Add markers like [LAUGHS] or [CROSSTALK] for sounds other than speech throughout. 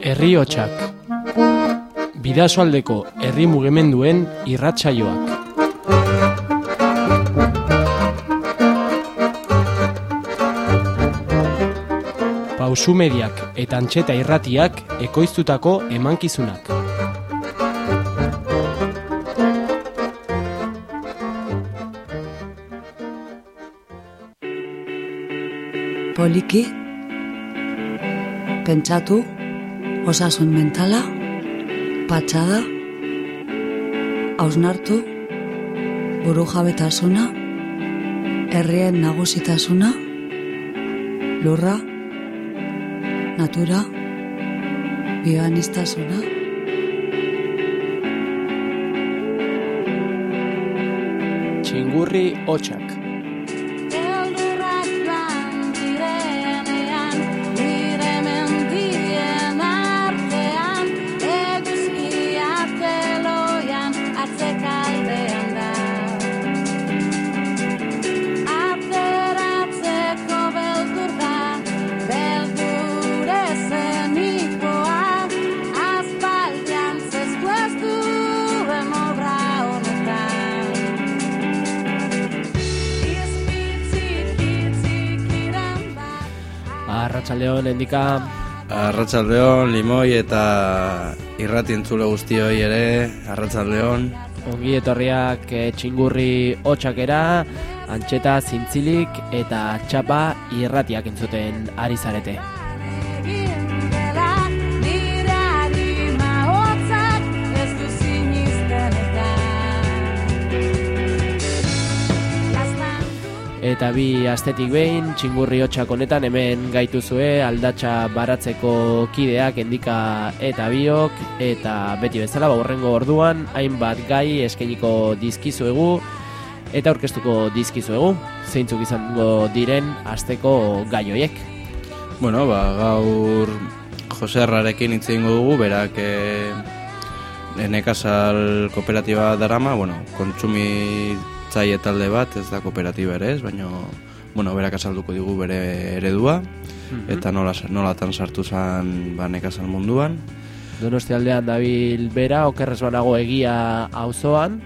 Herri hotxak Bidasoaldeko herri mugimenduen irratsaioak. Pausu mediak eta antxeta irratiak ekoiztutako emankizunak. Poliki, pentsatu, osasun mentala, patxada, hausnartu, buru jabetasuna, herrien nagusitasuna, lurra, natura, bioanistasuna. Txingurri hotxak. Arratsaldeon endika Arratsaldeon, limoi eta irrati entzule guztioi ere, arratsaldeon. ongi etorriak eh, txingurri hotxakera, antxeta zintzilik eta txapa irratiak entzuten ari zarete. Eta bi astetik behin, txingurri hotxak honetan hemen gaituzue aldatxa baratzeko kideak endika eta biok, eta beti bezala baurrengo orduan, hainbat gai eskainiko dizkizuegu, eta aurkeztuko dizkizuegu, zeintzuk izango diren asteko gai hoiek. Bueno, ba, gaur Jose Errarekin hitz egingo dugu, berak e, nekazal kooperatiba darama, bueno, kontsumitzaile talde bat, ez da kooperatiba ere ez, baina bueno, berak azalduko digu bere eredua, eta nola, nolatan sartu zen ba, nekazal munduan. Donosti aldean dabil bera, okerrez banago egia auzoan,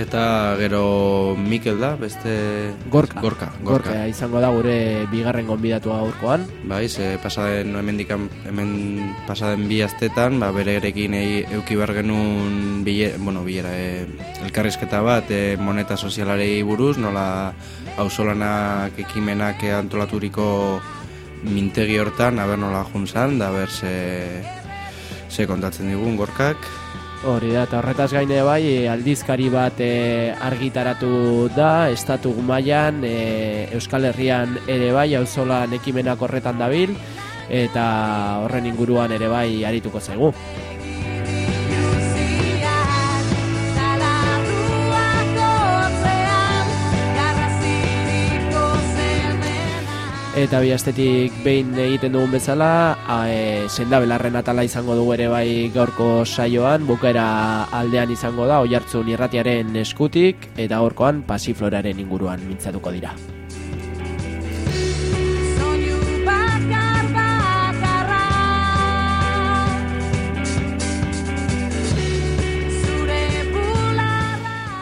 Eta gero Mikel da, beste... Gorka. Gorka, Gorka. Gorka. izango da gure bigarren gonbidatua gaurkoan. Bai, ze pasaden hemendikan hemen pasaden bi astetan, ba bererekin euki bar genuen bile, bueno, bilera e, elkarrizketa bat e, moneta sozialarei buruz, nola auzolanak ekimenak antolaturiko mintegi hortan, aber nola juntzan, da ber ze, ze kontatzen digun gorkak. Hori da, eta horretaz gaine bai, e, aldizkari bat e, argitaratu da, estatu mailan e, Euskal Herrian ere bai, auzolan ekimenak horretan dabil, eta horren inguruan ere bai arituko zaigu. Eta bi astetik behin egiten dugun bezala, a, e, sendabelarren atala izango dugu ere bai gaurko saioan, bukaera aldean izango da, oihartzun irratiaren eskutik, eta gaurkoan pasifloraren inguruan mintzatuko dira.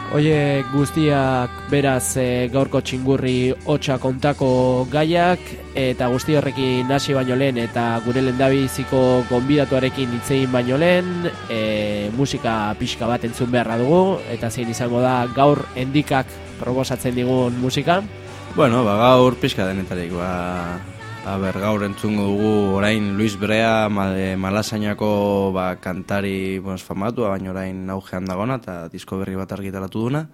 Oie guztiak beraz e, gaurko txingurri hotxa kontako gaiak eta guzti horrekin hasi baino lehen eta gure lendabiziko gonbidatuarekin hitzein baino lehen e, musika pixka bat entzun beharra dugu eta zein izango da gaur endikak proposatzen digun musika. Bueno, ba, gaur pixka denetarik, ba, a ber, gaur entzungo dugu orain Luis Brea male, malasainako ba, kantari bueno, famatua, baina orain augean dagona eta disko berri bat argitaratu duna.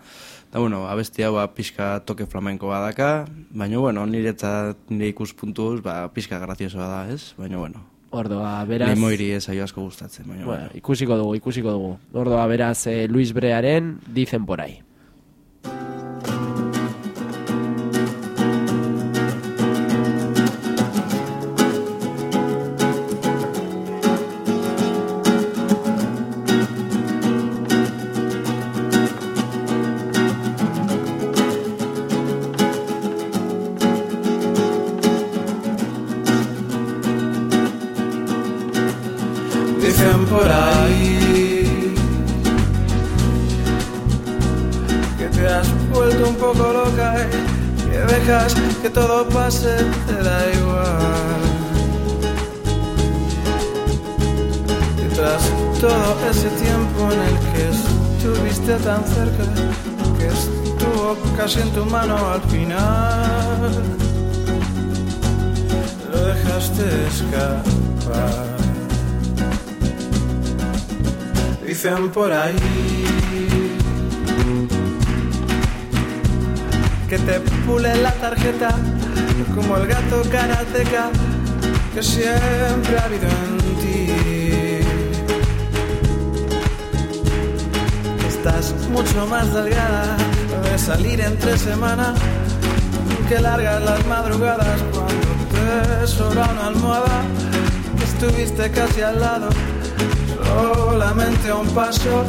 Eta, bueno, abesti hau ba, pixka toke flamenko badaka, baina, bueno, niretzat nire ikuspuntuz, ba, pixka graziosoa da, ez? Baina, bueno, Ordoa, beraz... Limoiri ez aio asko gustatzen, baina, bueno. ikusiko dugu, ikusiko dugu. Ordoa, beraz, eh, Luis Brearen dicen por ahí. Escapar. Dicen por ahí que te pule la tarjeta como el gato karateca que siempre ha habido en ti. Estás mucho más delgada de salir entre semana que largas las madrugadas cuando sobra una almohada. Estuviste casi al lado solamente un paso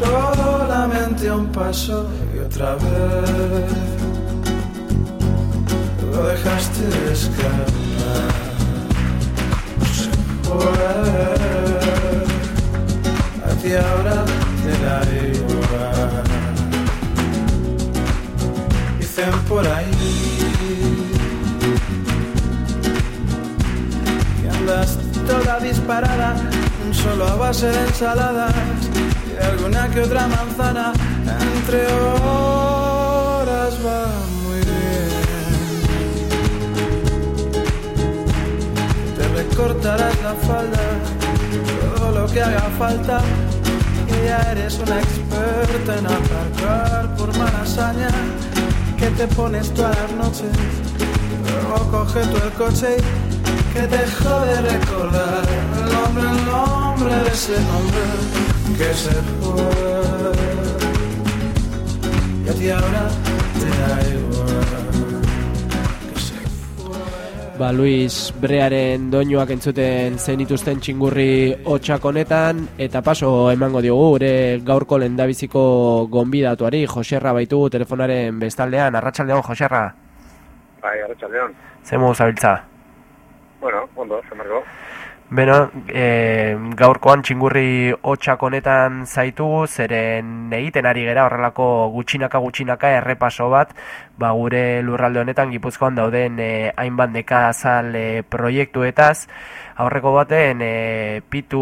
solamente un paso y otra vez lo dejaste escapar. A ti ahora te da igual. Dicen por ahí que toda disparada solo a base de ensaladas y alguna que otra manzana. Entre horas va muy bien. Te recortarás la falda todo lo que haga falta. Y ya eres una experta en aparcar por mala hazaña que te pones todas las noches. Luego coge tú el coche y que te jode recordar el nombre, el nombre de ese hombre que se fue. Y a ti ahora te da igual que se fue. Ba, Luis Brearen doinuak entzuten zenituzten txingurri hotxak honetan, eta paso emango diogu gure gaurko lendabiziko gonbidatuari, Joserra baitu telefonaren bestaldean, arratsaldeon Joserra, Bai, arratsaldeon. zemu zabiltza? Bueno, ondo, zemargo. Beno, e, gaurkoan txingurri hotxak honetan zaitugu, zeren egiten ari gera horrelako gutxinaka gutxinaka errepaso bat, ba gure lurralde honetan Gipuzkoan dauden e, hainbat nekazal e, proiektuetaz, aurreko baten e, pitu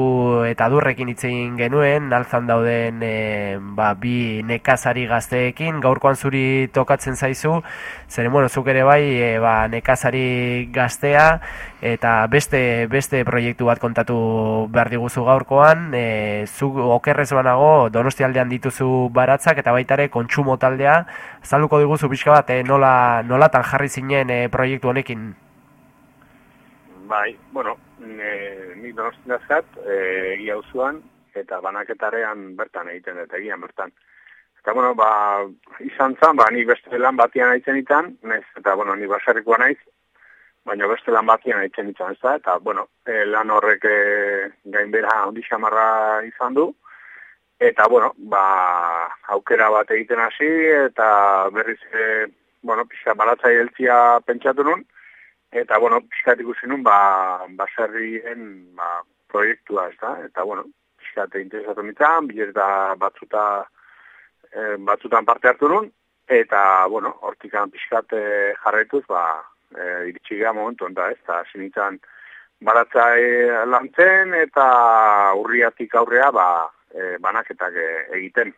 eta durrekin hitz egin genuen, altzan dauden e, ba, bi nekazari gazteekin, gaurkoan zuri tokatzen zaizu, zeren bueno, zuk ere bai e, ba, nekazari gaztea, eta beste beste proiektu bat kontatu behar diguzu gaurkoan, e, zu okerrez banago Donostialdean dituzu baratzak eta baita ere kontsumo taldea, zaluko diguzu pixka bat e, nola nolatan jarri zinen e, proiektu honekin. Bai, bueno, e, nik donostin dazkat, e, egia uzuan, eta banaketarean bertan egiten dut, egian bertan. Eta, bueno, ba, izan zan, ba, ni beste lan batian aitzen itan, naiz, eta, bueno, ni basarrikoa naiz, baina beste lan batian aitzen itan, ez da, eta, bueno, e, lan horrek e, gainbera handi xamarra izan du, eta, bueno, ba, aukera bat egiten hasi, eta berriz, e, bueno, pixka balatzai heltzia pentsatu nun, eta, bueno, pixkat ikusi nun, ba, baserrien, ba, proiektua, ez da, eta, bueno, pixkat interesatu nintzen, bilez da batzuta, e, batzutan parte hartu nun, eta, bueno, hortikan pixkat e, jarraituz, ba, e, iritsi gara momentu, da, ez, eta sinitzen baratzai lantzen, eta urriatik aurrea, ba, e, banaketak e, egiten.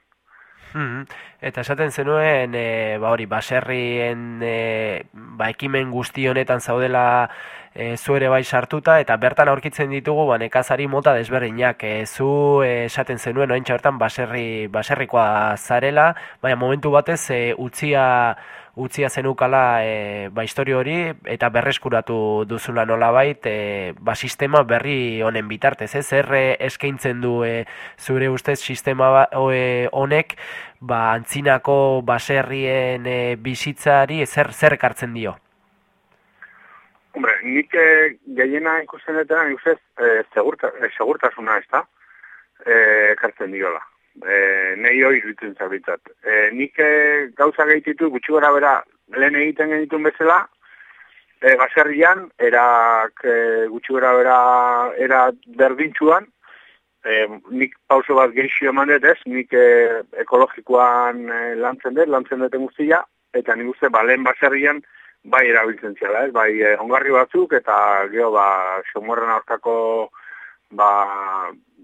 Mhm. Eta esaten zenuen, e, ba hori, baserrien e, ba, ekimen guzti honetan zaudela e, zu ere bai sartuta, eta bertan aurkitzen ditugu ba, nekazari mota desberdinak. E, zu esaten zenuen, ointxa bertan baserri, baserrikoa zarela, baina momentu batez e, utzia utzia zenukala e, ba, historio hori eta berreskuratu duzula nolabait e, ba, sistema berri honen bitartez, ez? Zer e, eskaintzen du e, zure ustez sistema ba, e, honek ba, antzinako baserrien e, bizitzari zer zer ekartzen dio? Hombre, nik eh, gehiena ikusten nik ustez, eh, segurta, eh, segurtasuna ez da, eh, ekartzen diola. Eh, nei hori iruditzen zabitzat. Eh, nik eh, gauza gehititu gutxi gara bera lehen egiten genitun bezala, eh, baserrian, erak eh, gutxi gara bera era berdintxuan, e, nik pauso bat geixio eman dut, ez? Nik e, ekologikoan e, lantzen dut, lantzen dut guztia, eta nik uste, ba, lehen baserrian, bai erabiltzen ziala, ez? Bai, e, ongarri batzuk, eta geho, ba, xomorren aurkako, ba,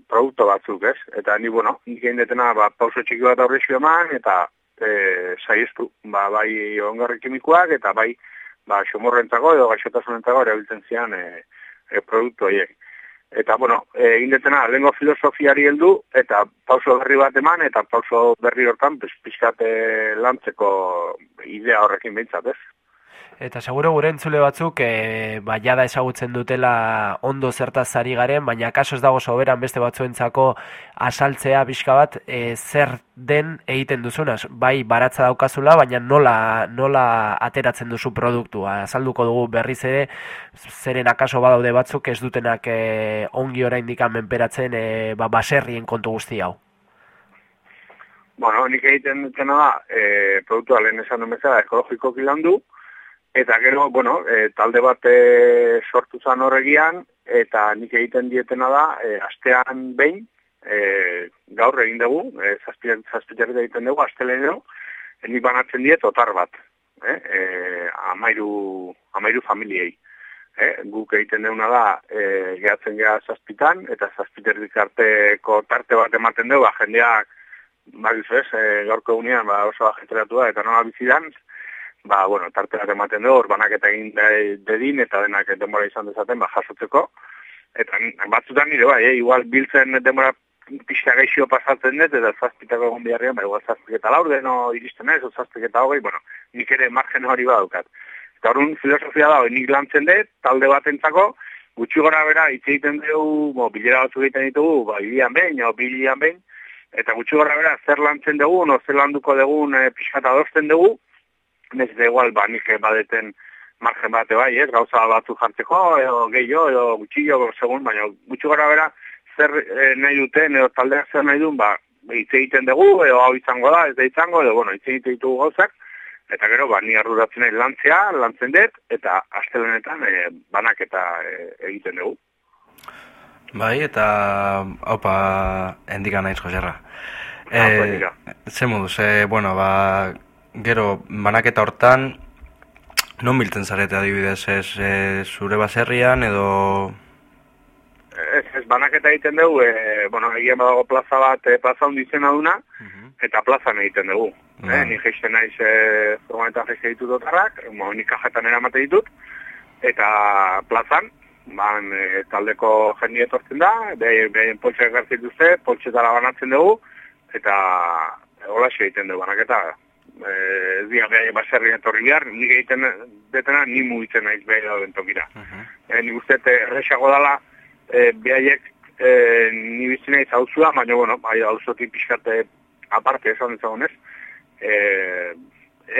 produkto batzuk, ez? Eta ni, bueno, nik egin detena, ba, pauso txiki bat aurrexio eman, eta e, saiestu, ba, bai ongarri kimikoak, eta bai, ba, xomorrentzako edo gaixotasunentzako erabiltzen zian e, e, produktu horiek. Eta, bueno, e, egin detena, lehenko filosofiari heldu, eta pauso berri bat eman, eta pauso berri hortan, pues, lantzeko idea horrekin behintzat, ez? Eta seguro gure entzule batzuk e, ba, jada ezagutzen dutela ondo zertaz ari garen, baina kaso ez dago soberan beste batzuentzako asaltzea pixka bat e, zer den egiten duzunaz. Bai, baratza daukazula, baina nola, nola ateratzen duzu produktua. Azalduko dugu berriz ere, zeren akaso badaude batzuk ez dutenak e, ongi oraindik menperatzen e, ba, baserrien kontu guzti hau. Bueno, nik egiten dutena da, e, produktua lehen esan bezala ekologikoki landu, eta gero, bueno, e, talde bat e, sortu zan horregian, eta nik egiten dietena da, e, astean behin, e, gaur egin dugu, e, zazpiterri egiten dugu, astelenero, e, nik banatzen diet otar bat, e, e, amairu, amairu familiei. E, guk egiten deuna da, e, gehatzen geha zazpitan, eta zazpiterrik arteko tarte bat ematen dugu, ba, jendeak, Bagizu ez, e, gaurko egunean ba, oso ajeteratua eta nola bizidan, ba, bueno, tarte bat ematen du, hor banaketa egin de- dedin eta denak denbora izan dezaten, ba, jasotzeko. Eta batzutan nire bai, eh, igual biltzen denbora pixka gaixo pasatzen dut, eta zazpitako egon biharrian, ba, igual zazpik eta laur deno iristen ez, zazpik eta hogei, bueno, nik ere margen hori badaukat. Eta horren filosofia da, nik lantzen dut, talde batentzako, gutxi gora bera, hitz egiten dugu, bo, bilera batzuk egiten ditugu, ba, bilian behin, o bilian behin, eta gutxi gora bera, zer lantzen dugu, no, zer landuko dugu, e, pixka eta dugu, nez da igual, ba, nik badeten margen bate bai, ez, gauza batzu jartzeko, edo gehiago, edo gutxillo, segun, baina gutxi gara bera, zer eh, nahi duten, edo taldeak zer nahi duen, ba, hitz egiten dugu, edo hau izango da, ez da izango, edo, bueno, hitz egiten ditugu gauzak, eta gero, ba, ni arduratzen nahi lantzea, lantzen dut, eta astelenetan e, banak eta egiten dugu. Bai, eta haupa endika naiz Joserra. Ah, politika. ze moduz, e, bueno, ba, gero banaketa hortan, non biltzen zarete adibidez, ez e, zure baserrian edo... Ez, ez banaketa egiten dugu, e, bueno, egia badago plaza bat, e, plaza hundizena duna, eta plazan egiten dugu. Bai. Eh, ni geisten naiz e, furgonetan geiste ditut otarrak, mo, ni kajetan eramate ditut, eta plazan, ban e, taldeko jende etortzen da, behaien behaien poltsak gartzen dituzte, poltsetara banatzen dugu, eta hola egiten dugu banaketa. E, ez dira behaien baserri etorri behar, nik egiten detena ni mugitzen naiz behaien dauden tokira. E, nik uste erresago dala, e, behaiek e, ni bizi naiz hauzua, baina, bueno, bai, hauzotik pixkate aparte esan dezagonez, e,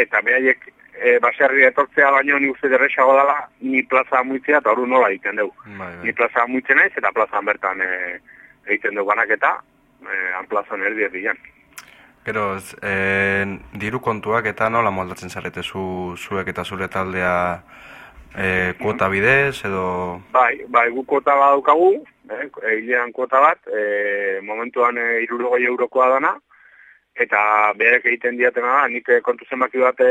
eta behaiek e, baserri etortzea baino ni uste derrexago dela ni plaza muitzea eta hori nola egiten dugu. Bai, Ni plaza muitzen naiz eta plazan bertan e, egiten dugu banaketa, e, han plazan erdi erdian. Gero, e, diru kontuak eta nola moldatzen zarete zu, zuek eta zure taldea e, kuota bidez edo... Bai, bai, gu kuota badaukagu, eh, hilean kuota bat, e, momentuan e, irurogoi eurokoa dana, eta berek egiten diatena da, nik kontu zenbaki bat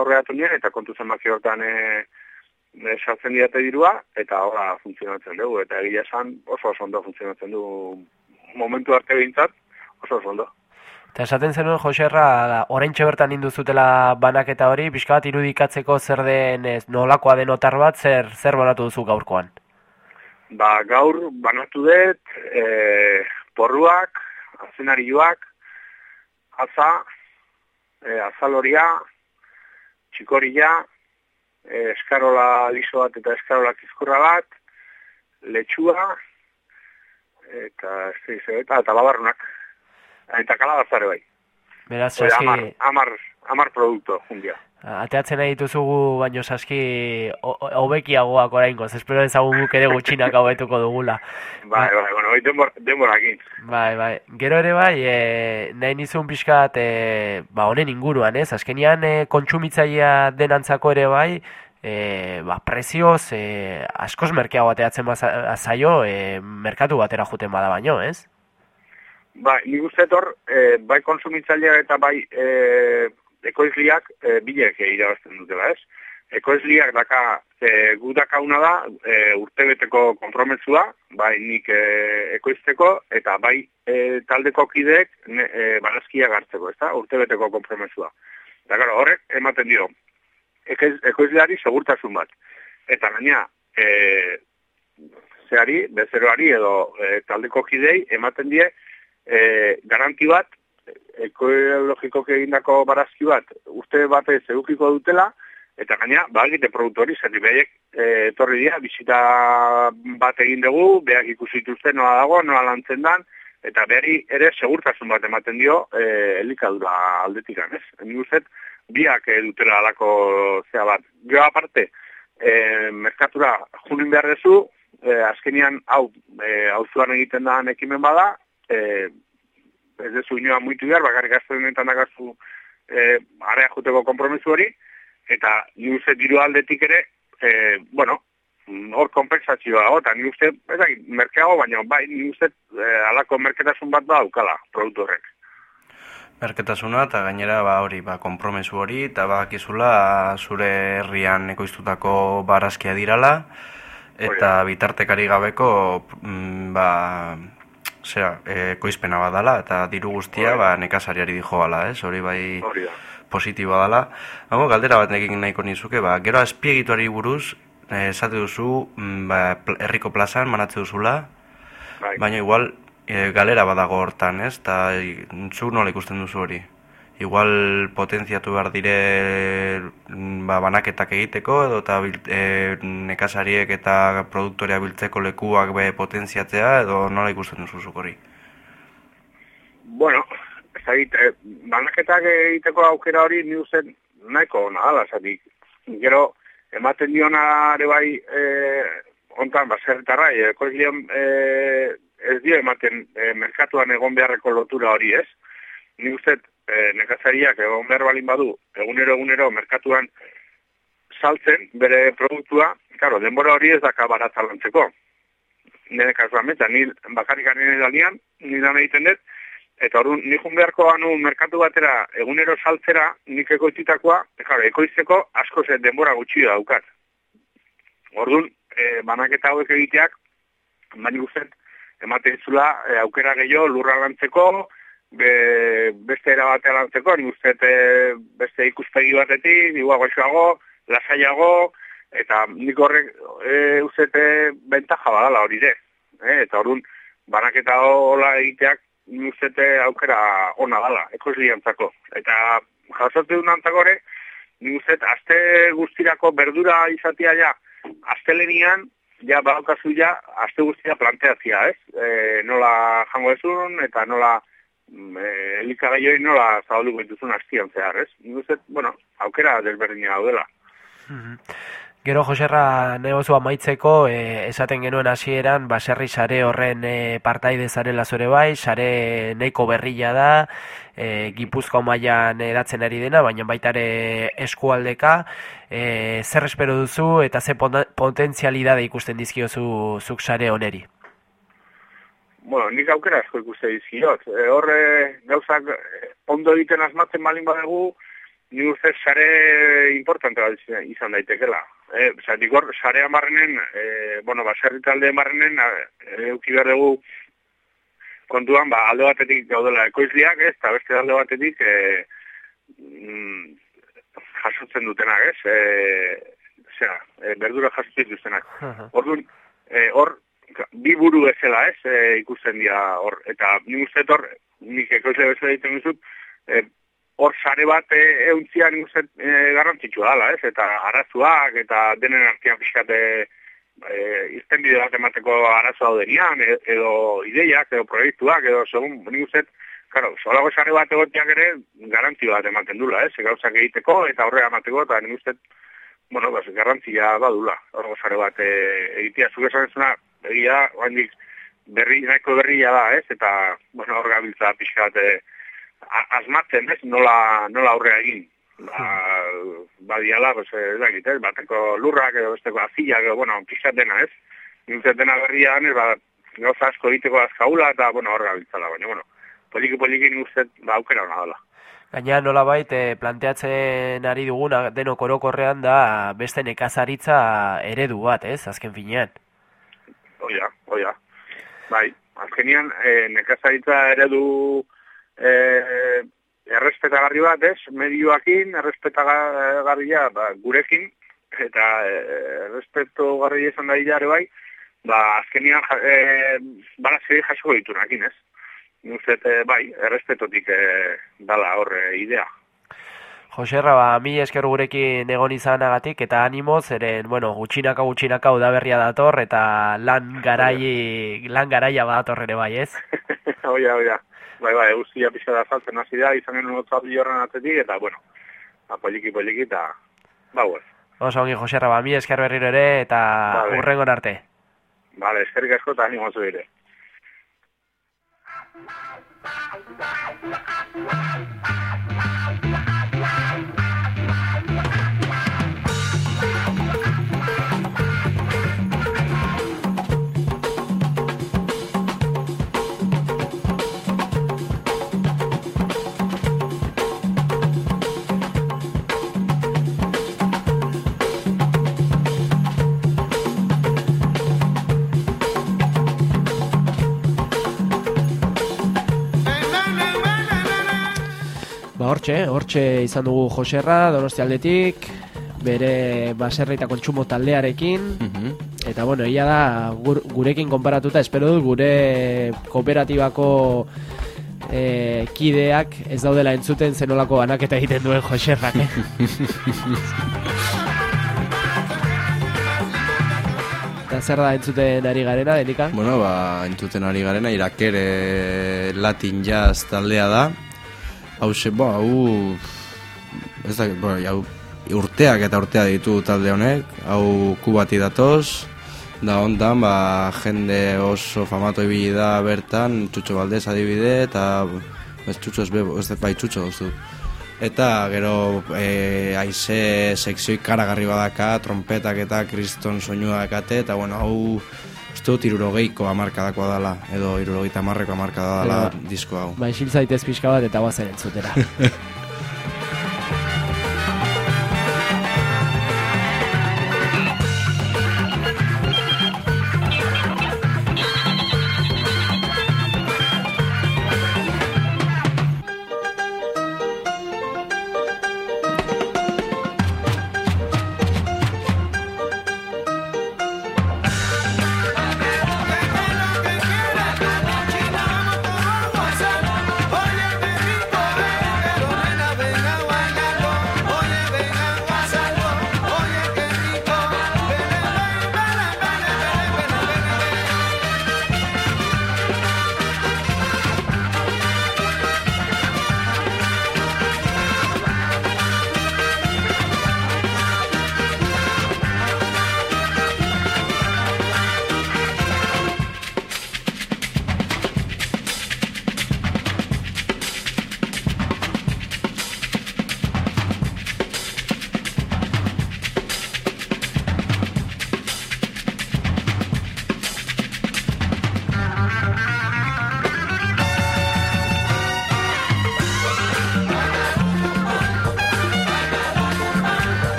aurreatu nien, eta kontu zenbaki hortan e, sartzen diate dirua, eta hola funtzionatzen dugu, eta egia esan oso oso ondo funtzionatzen du momentu arte behintzat, oso oso ondo. Eta esaten zenuen, Joserra, oraintxe bertan induzutela banaketa hori, pixka bat irudikatzeko zer den, ez, nolakoa den otar bat, zer, zer banatu duzu gaurkoan. Ba, gaur banatu dut, e, porruak, azenarioak, aza, e, azaloria, txikoria, e, eskarola liso bat eta eskarola kizkurra bat, letxua, eta, ez eta, eta babarrunak. Eta kalabazare bai. Beraz, saski, amar, amar, amar produkto, jundia. ateatzen nahi dituzugu, baino saski, ho- ho- hobekiagoak oraingoz, espero ezagun guk ere gutxinak hobetuko dugula. [LAUGHS] Bai, bai, bueno, bai, denbor, denborakin. Bai, bai. Gero ere bai, e, nahi nizun pixkat, e, ba, honen inguruan, ez? Azkenian, e, kontsumitzailea denantzako ere bai, e, ba, prezioz e, askoz merkeago bateatzen baza- zaio e, merkatu batera juten bada baino, ez? Bai, nik uste hor, e, bai konsumitzaileak eta bai e, ekoizliak e, bilek irabazten dutela, ez? Ekoizliak daka, e, gu dakauna da, e, urtebeteko konprometsua, bai nik e, ekoizteko, eta bai e, taldeko kideek e, barazkiak hartzeko, ez da? Urtebeteko konprometsua. Eta, claro, horrek ematen dio, ekoiz, ekoizleari segurtasun bat. Eta gaina, e, zeari, bezeroari edo e, taldeko kidei ematen die, e, garanti bat, ekologikoki egindako barazki bat, uste batez edukiko dutela, eta gaina, ba, egite produktu hori, zerri behaiek e, etorri dira, bisita bat egin dugu, behak ikusi dituzte dago, nola lantzen dan, eta behari ere segurtasun bat ematen dio e, elikadura aldetikan, ez? Nik uste, biak e, dutela alako zea bat. Gero aparte, e, merkatura junin behar dezu, e, azkenian hau, e, auzuan egiten da ekimen bada, e, ez dezu inoa muitu behar, bakarrik aztenetan dakazu e, area juteko kompromisu hori, eta ni uste diru aldetik ere, e, bueno, hor kompensazioa eta ni uste, ez dakit, merkeago, baina bai, ni uste e, alako merketasun bat da daukala produktu horrek. Merketasuna eta gainera ba hori, ba konpromesu hori eta badakizula zure herrian ekoiztutako barazkia dirala eta bitartekari gabeko mm, ba zera, eh, ekoizpena badala eta diru guztia ba nekazariari dijoala, ez? Hori bai Hori positiboa dala. Hago galdera bat egin nahiko nizuke, ba gero azpiegituari buruz eh, esate duzu mm, ba, herriko plazan manatze duzula, Bai. Baina igual e, galera badago hortan, ez? Ta e, zu nola ikusten duzu hori? Igual potentziatu behar dire ba, banaketak egiteko edo eta e, nekazariek eta produktorea biltzeko lekuak be potentziatzea edo nola ikusten duzu zuk hori? Bueno, ez dakit, eh, banaketak egiteko aukera hori ni uste nahiko ona dala, zatik. Gero, ematen diona ere bai, eh, ontan, baserritarra, eh, ekoizlion eh, ez dio ematen eh, merkatuan egon beharreko lotura hori ez. Ni uste eh, nekazariak egon behar balin badu, egunero egunero merkatuan saltzen bere produktua, claro, denbora hori ez daka baratza lantzeko. Nire kasuan eta ni bakarrik nire dalian, ni lan egiten dut, eta orduan ni jun beharko banu merkatu batera egunero saltzera, nik ekoititakoa, claro, ekoizteko asko ze denbora gutxi daukat. Orduan, e, banaketa hauek egiteak, baina guztet, ematen zula e, aukera gehiago lurra lantzeko, be, beste era batea lantzeko, nik uste e, beste ikuspegi batetik, nigua goxoago, lasaiago, eta nik horrek e, uste bentaja badala hori de. E, eta orduan, banaketa hola egiteak, nik uste aukera ona dala, ekoizliantzako. Eta jasotzen dut nantzako ere, nik uste aste guztirako berdura izatea ja, astelenian, ja badaukazu ja, aste guztia planteatzia, ez? E, nola jango ezun, eta nola e, elikagaioi nola zabalduko dituzun astian zehar, ez? Uste, bueno, aukera desberdina daudela. Gero Joserra negozua amaitzeko e, esaten genuen hasieran baserri sare horren e, partaide zarela zure bai, sare neiko berrila da, e, Gipuzko mailan eratzen ari dena, baina baita ere eskualdeka, e, zer espero duzu eta ze potentzialidade ikusten dizkiozu zuk sare oneri? Bueno, nik aukera asko ikuste dizkiot. E, horre gauzak e, ondo egiten asmatzen balin badugu, ni uste sare importante bat izan- daitekela. E, Zatik hor, sare amarrenen, e, bueno, baserri talde amarrenen, euki behar dugu kontuan, ba, alde batetik gaudela ekoizliak, ez, eta beste alde batetik e, mm, jasotzen dutenak, ez, e, zera, e, berdura jasotzen dutenak. Orduan, e, hor, bi buru bezala, ez, e, ikusten dira hor. Eta nik uste hor, nik ekoizle bezala egiten duzut, e, hor sare bat e, euntzia nik uste e, garrantzitsua dela, ez? Eta arazuak eta denen artean pixkate e, izten bide bat emateko arazo daudenian, e, edo ideiak, edo proiektuak, edo segun, nik uste, Claro, solago sare bat egotiak ere garantzi bat ematen dula, ez? Gauzak egiteko eta aurrera emateko eta nik uste bueno, bas, garrantzia badula, horgo sare bat e, egitea. Zuk esan egia, oandik, berri, nahiko berria da, ez? Eta, bueno, hor gabiltza pixka e, a- asmatzen, ez? Nola, nola aurrera egin. Ba, badiala, pues, ez dakit, ez, bateko lurrak edo besteko azilak, edo, bueno, pixat dena, ez? Nintzen dena berrian, ez, ba, gauza asko egiteko azkaula, eta, bueno, hor gabiltzala, baina, bueno, poliki poliki nik uste, ba, aukera hona dela. Gaina nolabait e, planteatzen ari duguna denok orokorrean da beste nekazaritza eredu bat, ez, azken finean. Oia, oia. Bai, azkenian, e, nekazaritza eredu e, errespetagarri bat, ez? Medioakin, errespetagarria ba, gurekin, eta e, errespetogarria izan da hilare bai, ba, azkenian e, balazio jasoko ditunakin, ez? Nuzet, e, bai, errespetotik e, dala horre idea. Joserra, ba, mi esker gurekin egon izanagatik eta animo, zeren, bueno, gutxinaka gutxinaka udaberria dator eta lan garai, lan garaia badator ere bai, ez? oia, oia. Bai, bai, guztia pixka da saltzen hasi da, izan genuen otzaldi horren atetik, eta, bueno, ba, poliki, poliki, eta, ba, pues. Oso ongi, Joserra, ba, mi esker berriro ere eta Vale. urrengon arte. Vale, eskerrik asko eta animo dire. Ba, hortxe, hortxe izan dugu Joserra, Donosti aldetik, bere baserri eta kontsumo taldearekin, Mhm. eta bueno, ia da gur, gurekin konparatuta, espero dut gure kooperatibako e, kideak ez daudela entzuten zenolako banaketa egiten duen Joserrak, eh? [LAUGHS] Eta zer da entzuten ari garena, denika? Bueno, ba, entzuten ari garena, irakere latin jazz taldea da. Hau ze, bo, hau, ez da, bo, hau, urteak eta urtea ditu talde honek, hau kubati datoz, da hontan, ba, jende oso famatu ibili da bertan, Txutxo Baldez adibide, eta, ez Txutxo ez bebo, ez bai Txutxo duztu. Eta gero e, aize sekzioi karagarri badaka, trompetak eta kriston soinua dakate, eta bueno, hau uste dut irurogeiko amarkadakoa dela, edo irurogeita amarreko amarkada dela disko hau. Ba, isil zaitez pixka bat eta guazen entzutera. [LAUGHS]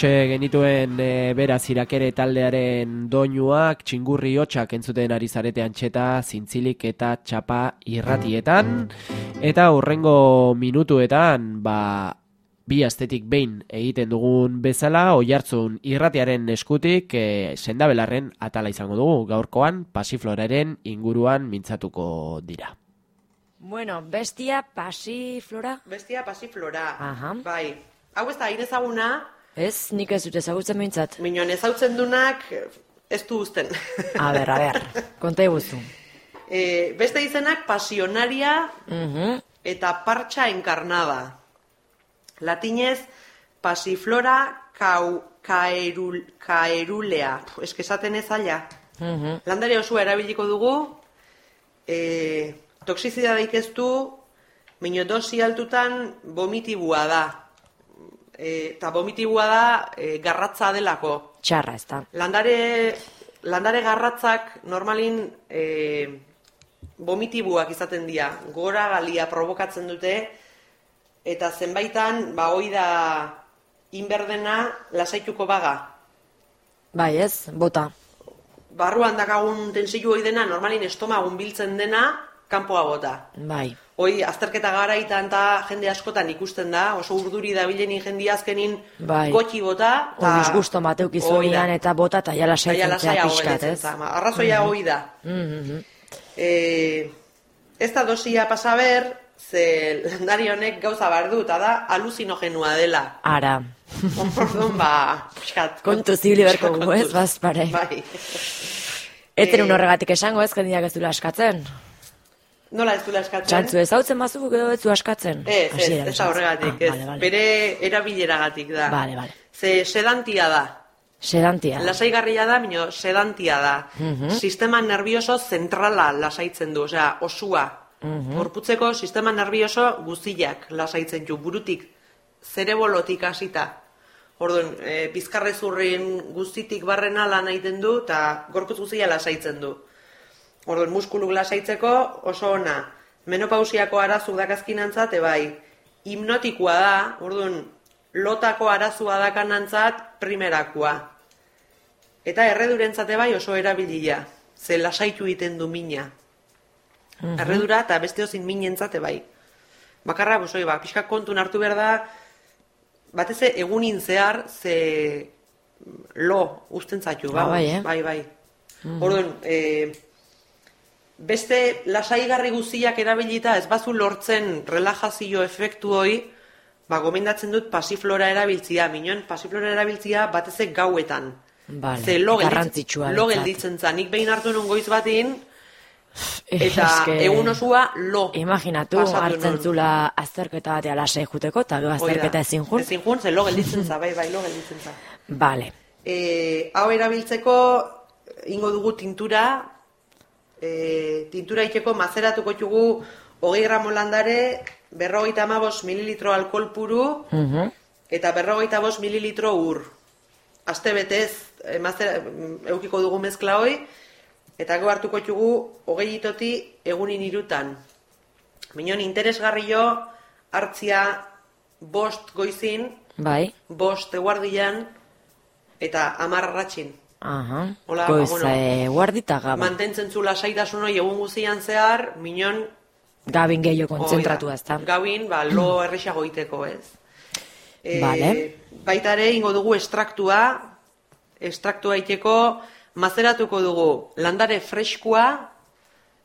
Hortxe genituen e, beraz irakere taldearen doinuak, txingurri hotxak entzuten ari zaretean txeta, zintzilik eta txapa irratietan. Eta hurrengo minutuetan, ba, bi astetik behin egiten dugun bezala, oihartzun irratiaren eskutik e, sendabelarren atala izango dugu, gaurkoan pasifloraren inguruan mintzatuko dira. Bueno, bestia, pasiflora, Bestia pasiflora. Aha. Bai. Hau ez da, hain ezaguna, ez, nik ez dut ezagutzen behintzat. minon ezautzen dunak ez du uzten. A ber, a ber, konta iguzu. [LAUGHS] e, beste izenak pasionaria Mhm. eta partxa enkarnada. Latinez, pasiflora kau, kaerul, kaerulea. Puh, eske esaten ez aia. Mhm. Landare osua erabiliko dugu, e, toksizitateik ez du, mino dosi altutan vomitibua da. E, eta vomitibua da e, garratza delako. Txarra, ez da. Landare, landare garratzak normalin e, vomitibuak izaten dira. Gora galia provokatzen dute, eta zenbaitan, ba, hoi da inberdena lasaituko baga. Bai, ez, bota. Barruan dakagun tensilu hoi dena, normalin estomagun biltzen dena, kanpoa bota. Bai. Hoi, azterketa garaitan eta jende askotan ikusten da, oso urduri dabilenin jende azkenin Bai. gotxi bota. O disgusto bateu Hoi da. kizunean eta bota eta jala saitzen pixkat, ez? Arrazoia hoi da. Mhm. Eh, ez da dosia pasaber, ze landari honek gauza behar du, eta da aluzinogenua dela. Ara. Orduan, ba, pixkat. Kontu zibili berko gu, ez, bazpare. Bai. Etzen Eh, horregatik esango ez, jendiak ez dula askatzen. Nola ez du eskatzen? Txantzu ez hautzen bazu gero ez du askatzen. Ez, ez, ez da horregatik, Ah, ez. Vale, vale. Bere erabileragatik da. Vale, vale. Ze sedantia da. Sedantia. Lasaigarria da, mino sedantia da. Mhm. Sistema nervioso zentrala lasaitzen du, osea, osua. Mhm. Gorputzeko sistema nervioso guztiak lasaitzen du, burutik, zerebolotik hasita. Orduan, e, bizkarrezurrin guztitik barrena lan egiten du, eta gorputz guztia lasaitzen du. Orduan, muskuluk lasaitzeko oso ona. Menopausiako arazuk dakazkinantzat, ebai, hipnotikoa da, orduan, lotako arazua dakanantzat primerakoa. Eta erredurentzate bai oso erabilia, ze lasaitu egiten du mina. Erredura eta beste ozin minentzate bai. Bakarra, bosoi, ba, pixka kontun hartu behar da, batez ere egunin zehar, ze lo usten zaitu, Ah, bai, eh? bai, bai. Orduan, e, beste lasaigarri guztiak erabilita ez bazu lortzen relajazio efektu hoi, ba, gomendatzen dut pasiflora erabiltzia, minon pasiflora erabiltzia batez ere gauetan. Vale, Ze lo garrantzitsua Lo gelditzen za, nik behin hartu nun goiz batin, eta eske- egun osua lo. Imaginatu, hartzen zula azterketa batea lasai juteko, eta azterketa ezin jun. Ezin jun, ze lo gelditzen za, bai, bai, lo gelditzen za. Vale. E, hau erabiltzeko ingo dugu tintura, e, tintura iteko mazeratuko txugu hogei gramo landare, berrogeita amabos mililitro alkohol puru, Mhm. eta berrogeita bost mililitro ur. Aste betez, e, mazera, mm, eukiko dugu mezkla hoi, eta gero hartuko txugu hogei itoti egunin irutan. Minon interesgarri jo, hartzia bost goizin, Bai. bost eguardian, eta amar arratxin. Aha. Hola, Goiz, ba, bueno. eh, guardita gaba. Mantentzen zu lasaitasun hori egun guztian zehar, minon Gabin gehiago kontzentratu da. ez da. Gauin, ba, lo errexago iteko, ez? E, Vale. Baita ere, ingo dugu estraktua, estraktua iteko, mazeratuko dugu landare freskua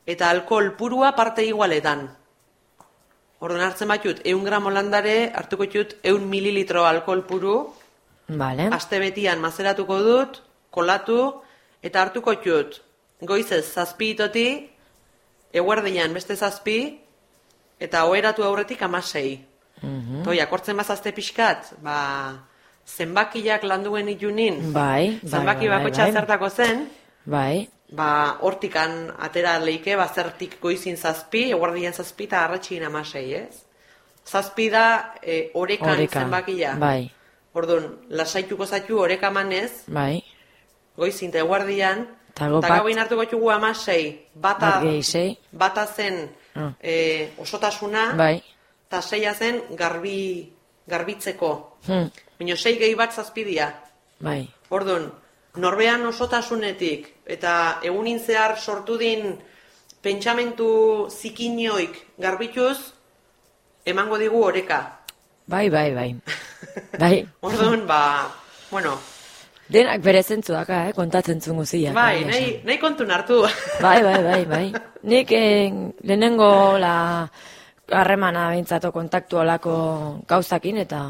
eta alkohol purua parte igualetan. Orduan hartzen batut, eun gramo landare, hartuko ditut eun mililitro alkohol puru, Vale. Aste betian mazeratuko dut, kolatu, eta hartuko txut. Goizez zazpi itoti, eguerdian beste zazpi, eta oheratu aurretik amasei. Mhm. Toi, akortzen bazazte pixkat, ba, zenbakiak landuen itunin, Bai, bai, zenbaki bai, bakotxa bai. zertako zen, Bai. ba, hortikan atera leike, bazertik goizin zazpi, eguerdian zazpi, eta arratxin amasei, ez? Zazpi da, e, orekan Oreka. zenbakia. Bai. Orduan, lasaituko zaitu orekamanez, Bai. Goizin eta eguardian, Ta go eta gauin hartuko txugu amasei, bata, bata zen Ah. e, osotasuna, Bai. eta seia zen garbi, garbitzeko. Hm. Baina sei gehi bat zazpidia. Bai. Orduan, norbean osotasunetik, eta egunin zehar sortu din pentsamentu zikinioik garbituz, emango digu oreka. Bai, bai, bai. [LAUGHS] Bai, Orduan, ba, bueno, denak bere zentzu daka, eh, kontatzen zuen guzia. bai, nahi, nahi kontun hartu. Bai, bai, bai, bai. Nik eh, lehenengo la harremana behintzatu kontaktu olako gauzakin eta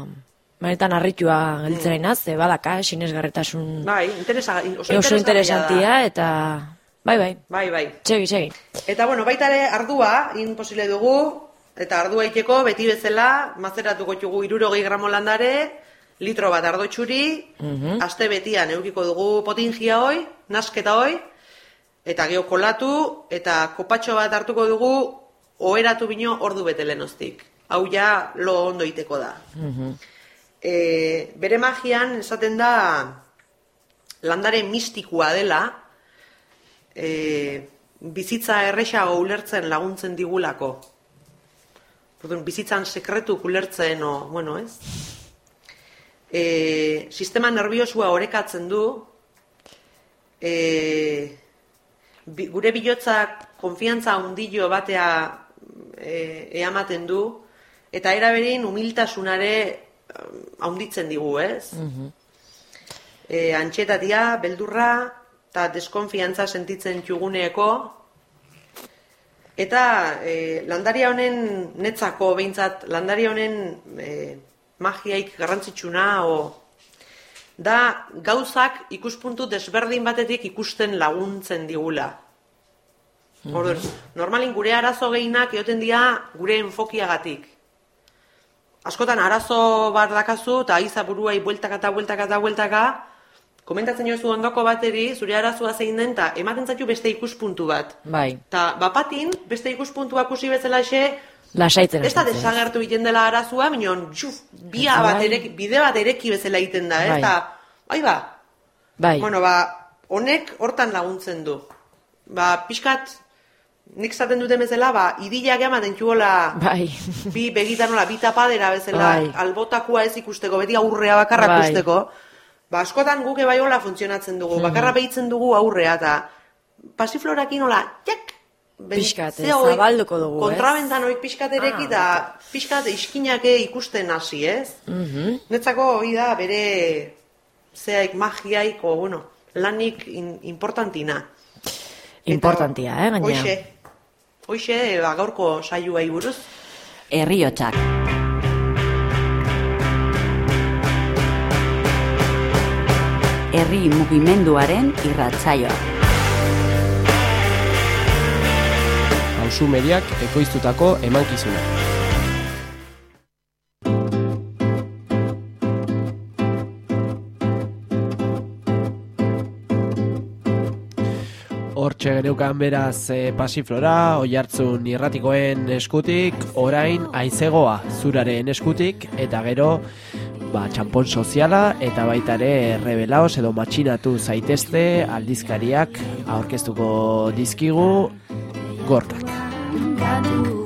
benetan harritua gelditzen naz, ze badaka, sinesgarretasun bai, interesa, oso, oso interesantia eta bai, bai. Bai, bai. Segi, segi. Eta bueno, baita ere ardua, imposible dugu, eta ardua iteko beti bezala, mazeratuko txugu irurogei gramo landare, litro bat ardo txuri, Mhm. aste betian eukiko dugu potingia hoi, nasketa hoi, eta geho kolatu, eta kopatxo bat hartuko dugu, oheratu bino ordu bete lehenoztik. Hau ja lo ondo iteko da. E, bere magian esaten da landare mistikoa dela, e, bizitza erresago ulertzen laguntzen digulako. Orduan, bizitzan sekretu ulertzen, o, bueno, ez? E, sistema nerviosua orekatzen du, e, bi, gure bilotzak konfiantza hundillo batea e, eamaten du, eta eraberin humiltasunare em, haunditzen digu, ez? e, antxetatia, beldurra, eta deskonfiantza sentitzen txuguneeko, eta e, landaria honen netzako, behintzat, landaria honen e, magiaik garrantzitsuna, o, da gauzak ikuspuntu desberdin batetik ikusten laguntzen digula. Orduan, normalin gure arazo gehienak egoten dira gure enfokiagatik. Askotan arazo bat dakazu, eta aiza buruai bueltaka eta bueltaka eta bueltaka, komentatzen jozu ondoko bateri, zure arazoa zein den, eta ematen zaitu beste ikuspuntu bat. Bai, Ta bapatin, beste ikuspuntua kusi bezala xe, lasaitzen. ez da desagertu egiten dela arazua, minon, txuf, bia Eta bat bai. ereki, bide bat ereki bezala egiten da, ez? Bai. Eta, bai ba, Bai, bueno, ba, honek hortan laguntzen du. Ba, pixkat, nik zaten duten bezala, ba, idilak ematen txuola, bai. bi begitan nola, bi tapadera bezala, Bai. albotakua ez ikusteko, beti aurrea bakarrak Bai. ikusteko. Ba, askotan guke bai hola funtzionatzen dugu, bakarra behitzen dugu aurrea, eta pasiflorakin hola, jak, Pixkat, ze hoi, zabalduko dugu, ez? Kontrabentan hoi pixkat ereki, Ah, da pixkat iskinake ikusten hasi, ez? Mhm. Netzako hori da bere zeaik magiaik, bueno, lanik in, importantina. Importantia, eh, gainera. Hoxe, hoxe, ba, gaurko saioai buruz. Herriotsak. Herri mugimenduaren irratsaioa. Hauzu mediak ekoiztutako emankizuna. Hortxe geneukan beraz e, pasiflora, oi hartzun irratikoen eskutik, orain aizegoa zuraren eskutik, eta gero ba, txampon soziala eta baita ere rebelaos edo matxinatu zaitezte aldizkariak aurkeztuko dizkigu gorkak. obrigado.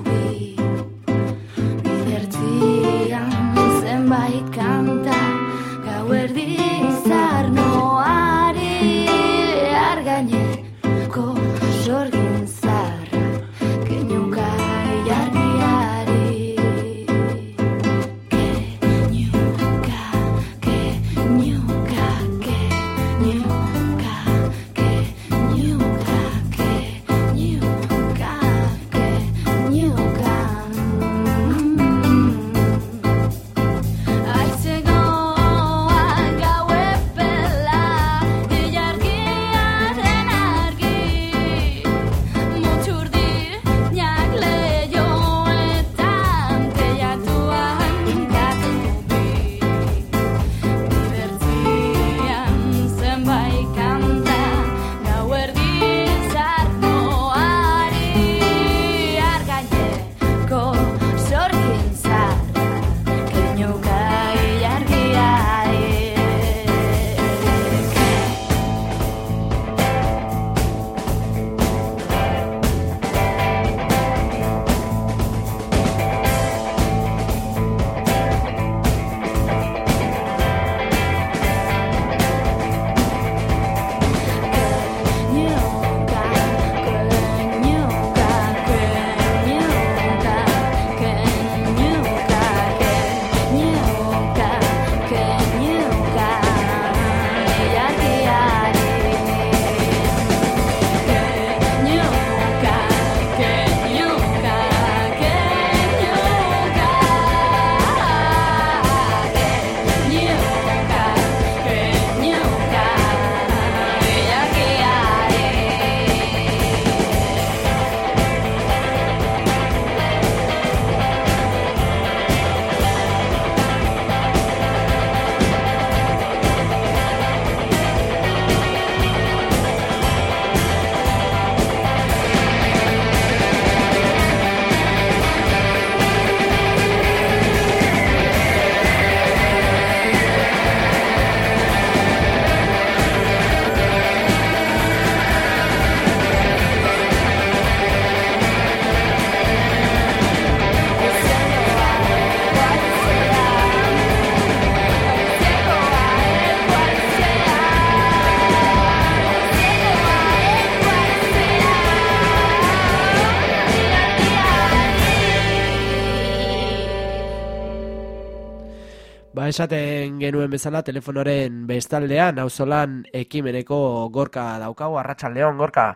Esaten genuen bezala telefonoren bestaldean, auzolan ekimeneko gorka daukagu, arratsaldeon gorka.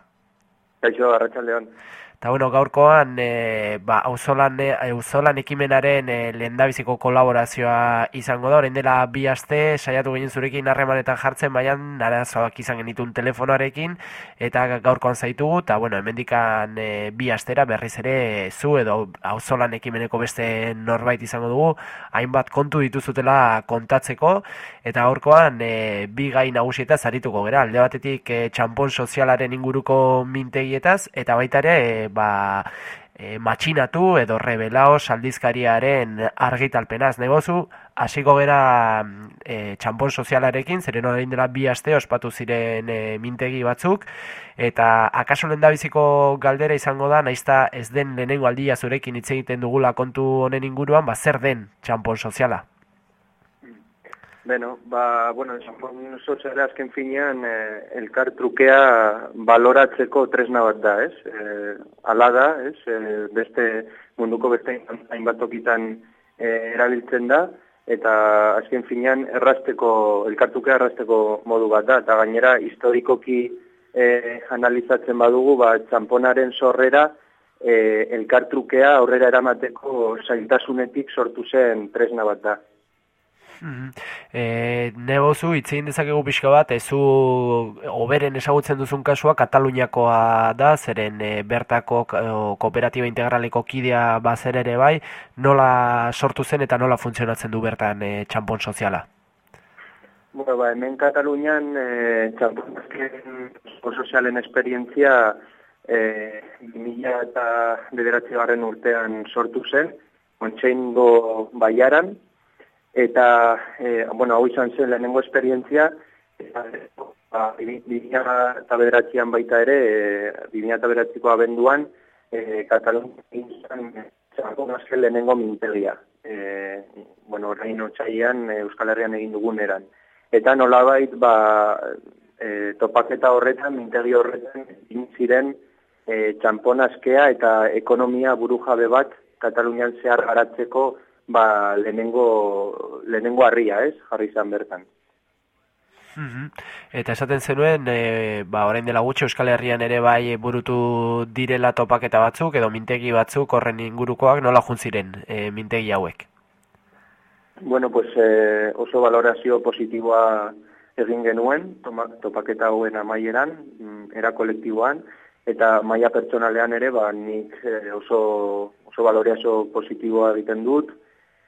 Kaixo, arratsaldeon. Eta bueno, gaurkoan, e, ba, auzolan, e, auzolan ekimenaren e, lehendabiziko kolaborazioa izango da, orain dela bi aste, saiatu ginen zurekin harremanetan jartzen, baian, arazoak izan genitun telefonoarekin, eta gaurkoan zaitugu, eta bueno, hemendikan e, bi astera berriz ere zu edo auzolan ekimeneko beste norbait izango dugu, hainbat kontu dituzutela kontatzeko, eta gaurkoan e, bi gai nagusietaz arituko gera, alde batetik e, txampon sozialaren inguruko mintegietaz, eta baita ere, e, ba, e, matxinatu edo rebelaos aldizkariaren argitalpenaz negozu, hasiko gera e, txampon sozialarekin, zeren orain dela bi aste ospatu ziren e, mintegi batzuk, eta akaso lehen galdera izango da, naizta ez den lehenengo aldia zurekin hitz egiten dugula kontu honen inguruan, ba, zer den txampon soziala? Beno, ba, bueno, txampon soziala azken finean eh, elkar trukea baloratzeko tresna bat da, ez? Eh, ala da, ez? Eh, beste munduko beste hainbat tokitan eh, erabiltzen da, eta azken finean errasteko, elkartukea errasteko modu bat da, eta gainera historikoki eh, analizatzen badugu, ba, txamponaren sorrera eh, elkartrukea aurrera eramateko zailtasunetik sortu zen tresna bat da. Mm e, nebozu, itzein dezakegu pixka bat, ezu oberen esagutzen duzun kasua Kataluniakoa da, zeren e, bertako o, kooperatiba integraleko kidea bazer ere bai, nola sortu zen eta nola funtzionatzen du bertan e, txampon soziala? Bueno, ba, hemen Katalunian e, txampon sozialen esperientzia e, 2000 eta bederatzi garren urtean sortu zen, Ontseingo baiaran, eta e, bueno, hau izan zen lehenengo esperientzia eta ba, eta bederatzean baita ere e, bimia eta bederatziko abenduan e, Katalunian izan azken lehenengo mintegia. E, bueno, orain otxaian e, Euskal Herrian egin dugun eran. Eta nolabait ba, e, topaketa horretan, mintegi horretan ziren e, txampon eta ekonomia burujabe bat Katalunian zehar garatzeko ba, lehenengo, lehenengo harria, ez, jarri izan bertan. Mhm. Eta esaten zenuen, e, ba, orain dela gutxi Euskal Herrian ere bai burutu direla topaketa batzuk, edo mintegi batzuk horren ingurukoak nola juntziren e, mintegi hauek? Bueno, pues e, oso valorazio positiboa egin genuen, topaketa hauen amaieran, mm, era kolektiboan, eta maila pertsonalean ere, ba, nik oso, oso valorazio positiboa egiten dut,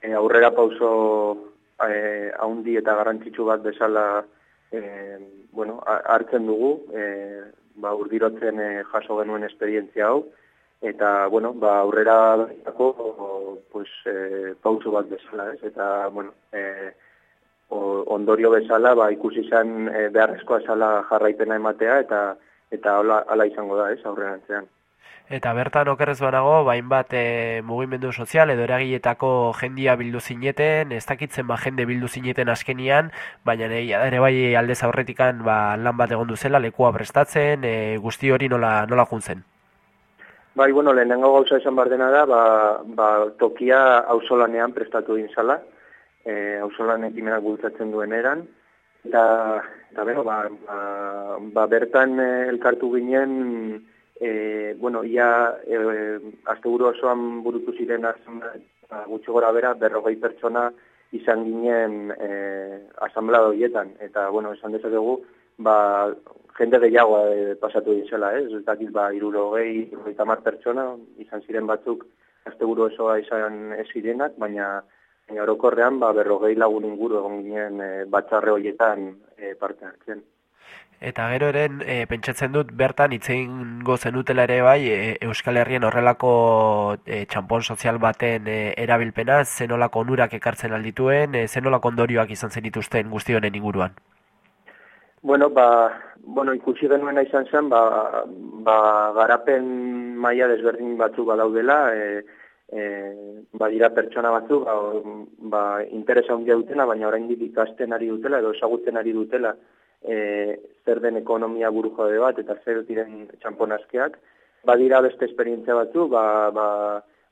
e, aurrera pauso e, haundi eta garrantzitsu bat bezala e, bueno, hartzen dugu, e, ba, urdirotzen e, jaso genuen esperientzia hau, eta bueno, ba, aurrera dako, pues, e, pauso bat bezala, ez? eta bueno, e, ondorio bezala ba, ikusi izan e, beharrezkoa zala jarraipena ematea, eta eta hala izango da, ez, aurrera antzean. Eta bertan okerrez banago, bain bat e, mugimendu sozial edo eragiletako jendia bildu zineten, ez dakitzen ba jende bildu zineten askenian, baina e, ere bai aldez aurretikan ba, lan bat egon duzela, lekua prestatzen, e, guzti hori nola, nola juntzen? Bai, bueno, lehenengo gauza esan bar dena da, ba, ba, tokia auzolanean prestatu egin zala, e, auzolan ekimenak bultzatzen duen eran, eta, eta bero, ba, ba, ba, bertan elkartu ginen, e, bueno, ia e, azte buru osoan burutu ziren gutxi gora bera, berrogei pertsona izan ginen e, asamblea doietan. Eta, bueno, esan dezakegu, ba, jende gehiago e, pasatu dintzela, ez? Eh? Ez ba, iruro gehi, tamar pertsona, izan ziren batzuk azte buru osoa izan ez zirenak, baina orokorrean ba, berrogei lagun inguru egon ginen e, batzarre horietan e, parte hartzen. Eta gero ere, e, pentsatzen dut, bertan itzein gozen utela ere bai, e, Euskal Herrien horrelako e, txampon sozial baten e, erabilpena, zenolako onurak ekartzen aldituen, e, zenolako ondorioak izan zen dituzten guzti honen inguruan? Bueno, ba, bueno, ikusi genuena izan zen, ba, ba, garapen maila desberdin batzuk badaudela, e, e, badira pertsona batzuk, ba, ba, interesa hundia dutela, baina orain ikasten ari dutela, edo esagutzen ari dutela, e, zer den ekonomia buru jode bat eta zer diren txamponazkeak. Badira beste esperientzia batzu, ba, ba,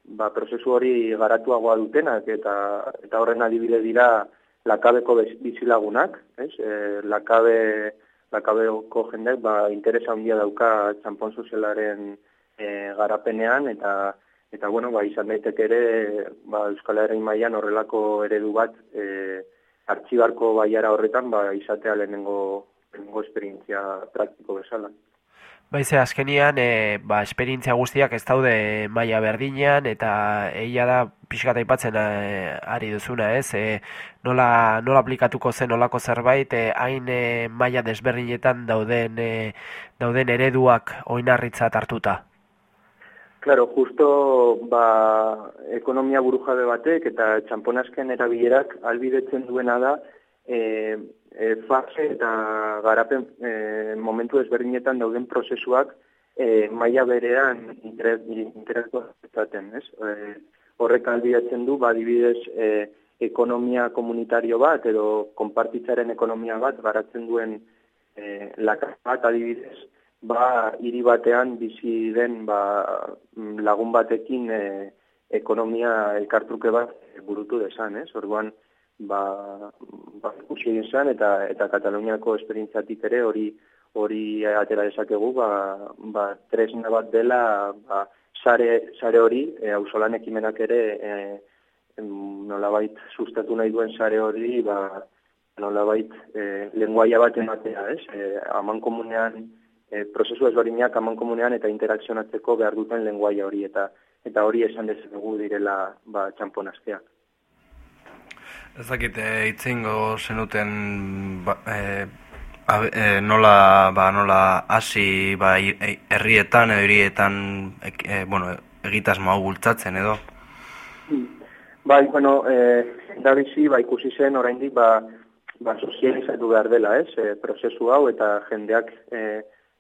ba prozesu hori garatuagoa dutenak eta eta horren adibide dira lakabeko bizilagunak, ez? E, lakabe, lakabeko jendek ba, interesa handia dauka txampon sozialaren e, garapenean, eta eta bueno, ba, izan daiteke ere ba, Euskal Herri mailan horrelako eredu bat e, artxibarko baiara horretan ba, izatea lehenengo, lehenengo esperientzia praktiko bezala. Baize, azkenian, e, ba, esperientzia guztiak ez daude maila berdinean, eta egia da pixkat aipatzen e, ari duzuna, ez? E, nola, nola aplikatuko zen olako zerbait, e, hain e, maila desberdinetan dauden, e, dauden ereduak oinarritzat hartuta. Claro, justo ba, ekonomia burujabe batek eta txamponazken erabilerak albidetzen duena da e, e, fase eta garapen e, momentu ezberdinetan dauden prozesuak e, maila berean interesatzen, ez? E, horrek albidetzen du, ba, adibidez, e, ekonomia komunitario bat edo konpartitzaren ekonomia bat garatzen duen e, lakar bat adibidez, ba, hiri batean bizi den ba, lagun batekin e, ekonomia elkartruke bat burutu desan, ez? Orduan, ba, ba ikusi egin eta, eta Kataluniako esperientziatik ere hori hori atera dezakegu, ba, ba, tresna bat dela, ba, sare, sare hori, e, auzolan ekimenak ere, e, nolabait sustatu nahi duen sare hori, ba, nolabait e, lenguaia bat ematea, ez? E, aman komunean, e, prozesu ezberdinak aman komunean eta interakzionatzeko behar duten lenguaia hori, eta eta hori esan dezakegu direla ba, txamponazkeak. Ez dakit, e, itzingo zenuten ba, e, ab- e, nola, ba, nola hasi ba, herrietan edo hirietan e, bueno, egitasmo hau bultzatzen edo. Bai, bueno, e, da bizi, ba, ikusi zen oraindik ba, ba, sozializatu behar dela, ez, e, prozesu hau, eta jendeak e,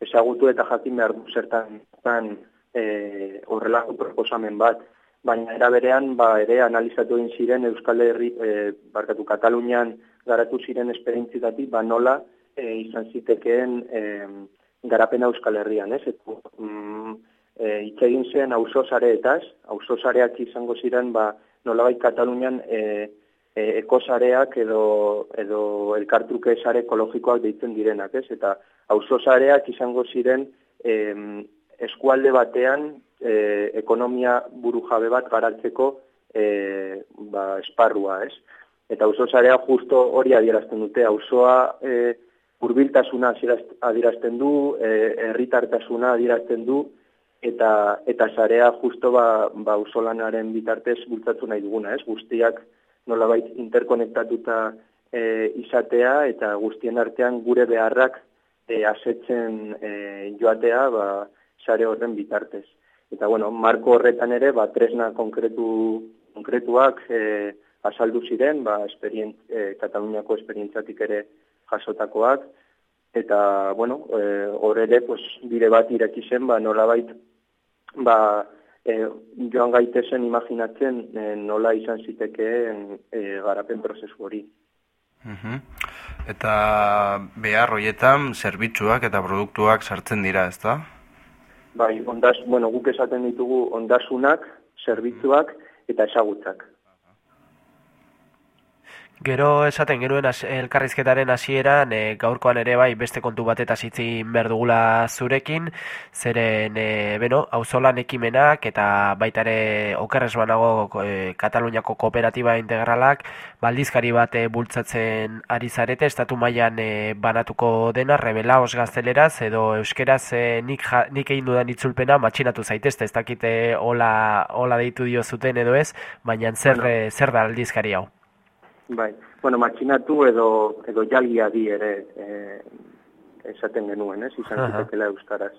ezagutu eta jakin behar zertan zertan, e, horrelako proposamen bat. Baina era berean, ba, ere analizatu egin ziren Euskal Herri, e, barkatu Katalunian garatu ziren esperientzitatik, ba, nola e, izan zitekeen e, garapena Euskal Herrian, ez? Eta, mm, e, egin zen auzo sareetaz, auzo sareak izango ziren, ba, nolabait Katalunian e, e, ekosareak edo, edo elkartruke sare ekologikoak deitzen direnak, ez? Eta auzo sareak izango ziren em, eskualde batean e, ekonomia burujabe bat garatzeko e, ba, esparrua, ez? Eta auzo sarea justo hori adierazten dute, auzoa e, hurbiltasuna adieraz- adierazten du, e, herritartasuna adierazten du, eta eta sarea justo ba, ba auzolanaren bitartez bultzatu nahi duguna, ez? Guztiak nolabait interkonektatuta e, izatea eta guztien artean gure beharrak e, asetzen e, joatea ba, sare horren bitartez. Eta bueno, marko horretan ere ba, tresna konkretu, konkretuak e, azaldu ziren, ba, esperien, e, Kataluniako esperientzatik ere jasotakoak, eta bueno, e, hor ere pues, bide bat ireki zen, ba, nolabait ba, e, joan gaitezen imaginatzen e, nola izan zitekeen e, garapen prozesu hori. Mhm. Eta behar horietan zerbitzuak eta produktuak sartzen dira, ezta? Bai, ondas, bueno, guk esaten ditugu ondasunak, zerbitzuak eta ezagutzak. Gero esaten genuen has- elkarrizketaren hasieran e, gaurkoan ere bai beste kontu batetaz hitz egin behar dugula zurekin, zeren e, beno, auzolan ekimenak eta baita ere okerrez banago e, Kataluniako kooperatiba integralak baldizkari bat e, bultzatzen ari zarete, estatu mailan e, banatuko dena, rebelaos gazteleraz edo euskeraz e, nik, ja, nik egin dudan itzulpena matxinatu zaitezte, ez dakite hola, hola deitu dio zuten edo ez, baina zer, Bueno. zer da aldizkari hau? Bai, bueno, matxinatu edo, edo jalgia di ere e, esaten genuen, ez, izan Aha. zitekela euskaraz.